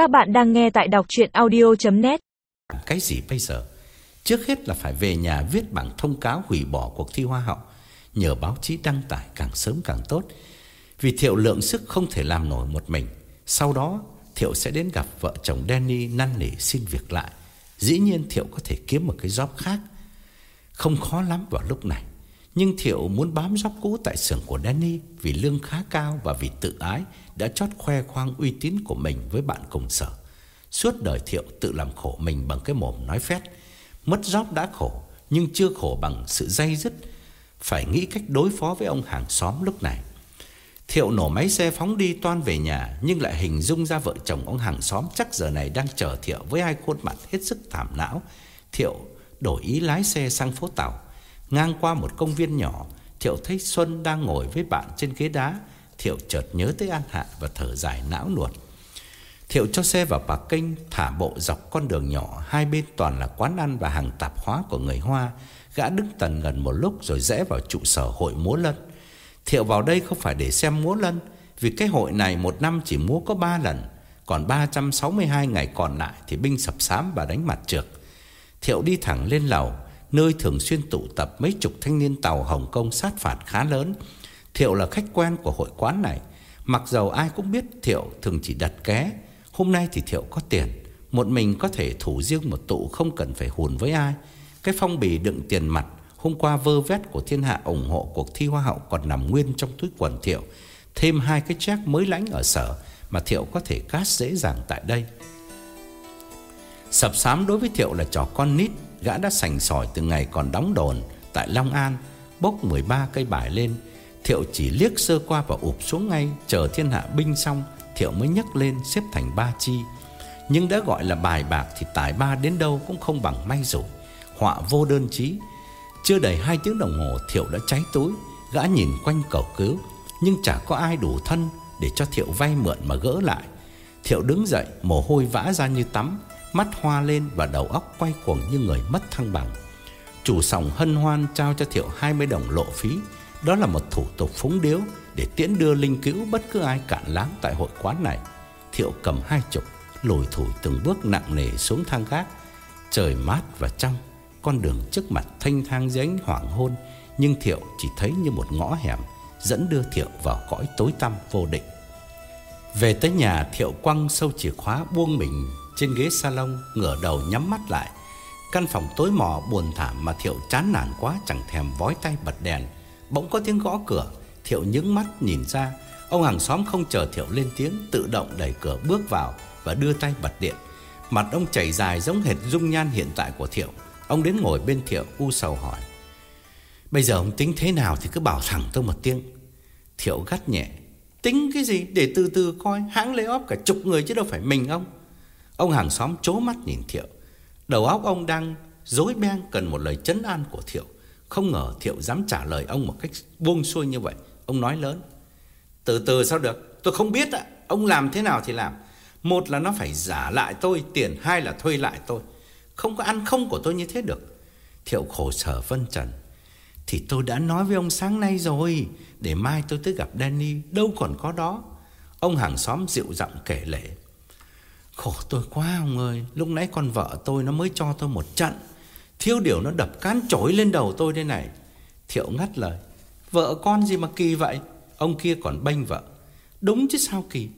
Các bạn đang nghe tại đọc chuyện audio.net Cái gì bây giờ? Trước hết là phải về nhà viết bản thông cáo hủy bỏ cuộc thi hoa hậu. Nhờ báo chí đăng tải càng sớm càng tốt. Vì Thiệu lượng sức không thể làm nổi một mình. Sau đó, Thiệu sẽ đến gặp vợ chồng Danny năn nỉ xin việc lại. Dĩ nhiên Thiệu có thể kiếm một cái job khác. Không khó lắm vào lúc này. Nhưng Thiệu muốn bám job cũ tại xưởng của Danny vì lương khá cao và vì tự ái đã chót khoe khoang uy tín của mình với bạn cùng sở. Suốt đời Thiệu tự làm khổ mình bằng cái mồm nói phét. Mất job đã khổ, nhưng chưa khổ bằng sự dây dứt. Phải nghĩ cách đối phó với ông hàng xóm lúc này. Thiệu nổ máy xe phóng đi toan về nhà Nhưng lại hình dung ra vợ chồng ông hàng xóm Chắc giờ này đang chờ Thiệu với hai khuôn mặt hết sức thảm não Thiệu đổi ý lái xe sang phố Tàu Ngang qua một công viên nhỏ, Thiệu thấy Xuân đang ngồi với bạn trên ghế đá. Thiệu chợt nhớ tới An Hạ và thở dài não nuột. Thiệu cho xe vào bà kênh Thả bộ dọc con đường nhỏ, Hai bên toàn là quán ăn và hàng tạp hóa của người Hoa. Gã đứng tần gần một lúc rồi rẽ vào trụ sở hội múa lân. Thiệu vào đây không phải để xem múa lân, Vì cái hội này một năm chỉ múa có 3 lần, Còn 362 ngày còn lại Thì binh sập sám và đánh mặt trượt. Thiệu đi thẳng lên lầu Nơi thường xuyên tụ tập mấy chục thanh niên tàu Hồng Kông sát phạt khá lớn. Thiệu là khách quen của hội quán này. Mặc dầu ai cũng biết Thiệu thường chỉ đặt ké Hôm nay thì Thiệu có tiền. Một mình có thể thủ riêng một tụ không cần phải hùn với ai. Cái phong bì đựng tiền mặt Hôm qua vơ vét của thiên hạ ủng hộ cuộc thi hoa hậu còn nằm nguyên trong túi quần Thiệu. Thêm hai cái check mới lãnh ở sở mà Thiệu có thể cát dễ dàng tại đây. Sập sám đối với Thiệu là trò con nít, gã đã sành sỏi từ ngày còn đóng đồn tại Long An, bốc 13 cây bài lên. Thiệu chỉ liếc sơ qua và ụp xuống ngay, chờ thiên hạ binh xong, Thiệu mới nhấc lên xếp thành ba chi. Nhưng đã gọi là bài bạc thì tài ba đến đâu cũng không bằng may rủi. Họa vô đơn chí, chưa đầy 2 tiếng đồng hồ Thiệu đã cháy túi Gã nhìn quanh cầu cứu Nhưng chả có ai đủ thân Để cho Thiệu vay mượn mà gỡ lại Thiệu đứng dậy mồ hôi vã ra như tắm Mắt hoa lên và đầu óc quay cuồng như người mất thăng bằng. Chủ sòng hân hoan trao cho Thiệu 20 đồng lộ phí. Đó là một thủ tục phúng điếu Để tiễn đưa linh cứu bất cứ ai cạn láng tại hội quán này. Thiệu cầm hai chục, Lùi thủi từng bước nặng nề xuống thang gác. Trời mát và trong con đường trước mặt thanh thang dưới ánh hoàng hôn, Nhưng Thiệu chỉ thấy như một ngõ hẻm, Dẫn đưa Thiệu vào cõi tối tăm vô định. Về tới nhà, Thiệu quăng sâu chìa khóa buông mình trên ghế salon Ngửa đầu nhắm mắt lại. Căn phòng tối mò buồn thảm mà Thiệu chán nản quá, Chẳng thèm vói tay bật đèn. Bỗng có tiếng gõ cửa, Thiệu nhướng mắt nhìn ra. Ông hàng xóm không chờ Thiệu lên tiếng, Tự động đẩy cửa bước vào Và đưa tay bật điện. Mặt ông chảy dài giống hệt dung nhan hiện tại của Thiệu. Ông đến ngồi bên Thiệu u sầu hỏi, Bây giờ ông tính thế nào thì cứ bảo thẳng tôi một tiếng. Thiệu gắt nhẹ, Tính cái gì? Để từ từ coi, Hãng lay off cả chục người chứ đâu phải mình ông. Ông hàng xóm chố mắt nhìn Thiệu. Đầu óc ông đang dối beng Cần một lời chấn an của Thiệu. Không ngờ Thiệu dám trả lời ông một cách buông xuôi như vậy. Ông nói lớn, Từ từ sao được? Tôi không biết ạ. Ông làm thế nào thì làm. Một là nó phải giả lại tôi Tiền, hai là thuê lại tôi. Không có ăn không của tôi như thế được. Thiệu khổ sở phân trần, Thì tôi đã nói với ông sáng nay rồi, Để mai tôi tới gặp Danny, Đâu còn có đó. Ông hàng xóm dịu giọng kể lệ Khổ tôi quá ông ơi. Lúc nãy con vợ tôi nó mới cho tôi một trận. Thiếu điều nó đập cán chổi lên đầu tôi đây này. Thiệu ngắt lời. Vợ con gì mà kỳ vậy? Ông kia còn bênh vợ. Đúng chứ sao kỳ?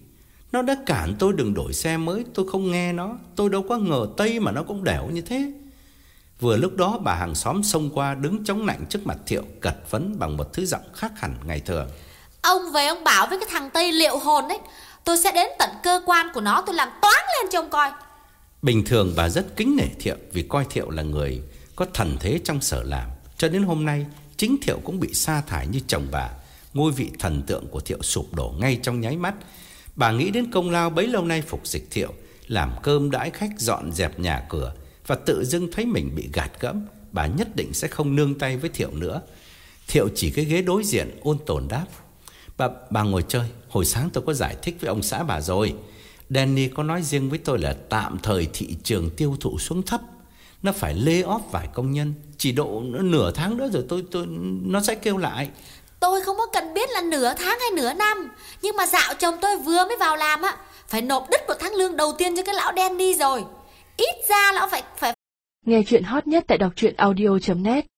Nó đã cản tôi đừng đổi xe mới. Tôi không nghe nó. Tôi đâu có ngờ Tây mà nó cũng đẻo như thế. Vừa lúc đó bà hàng xóm xông qua Đứng chống nạnh trước mặt Thiệu, Cật vấn bằng một thứ giọng khác hẳn ngày thường. Ông về ông bảo với cái thằng Tây liệu hồn đấy, Tôi sẽ đến tận cơ quan của nó, Tôi làm toán lên cho ông coi. Bình thường bà rất kính nể Thiệu Vì coi Thiệu là người có thần thế trong sở làm. Cho đến hôm nay, Chính Thiệu cũng bị sa thải như chồng bà. Ngôi vị thần tượng của Thiệu sụp đổ ngay trong nháy mắt. Bà nghĩ đến công lao bấy lâu nay phục dịch thiệu, Làm cơm đãi khách dọn dẹp nhà cửa Và tự dưng thấy mình bị gạt gẫm, Bà nhất định sẽ không nương tay với Thiệu nữa. Thiệu chỉ cái ghế đối diện ôn tồn đáp. Bà, bà ngồi chơi. Hồi sáng tôi có giải thích với ông xã bà rồi. Danny có nói riêng với tôi là Tạm thời thị trường tiêu thụ xuống thấp. Nó phải lê off vài công nhân. Chỉ độ nửa tháng nữa rồi tôi tôi nó sẽ kêu lại. Tôi không có cần biết là nửa tháng hay nửa năm. Nhưng mà dạo chồng tôi vừa mới vào làm á Phải nộp đứt một tháng lương đầu tiên cho cái lão đi rồi. Ít ra lão phải phải Nghe chuyện hot nhất tại đọc truyện audio.net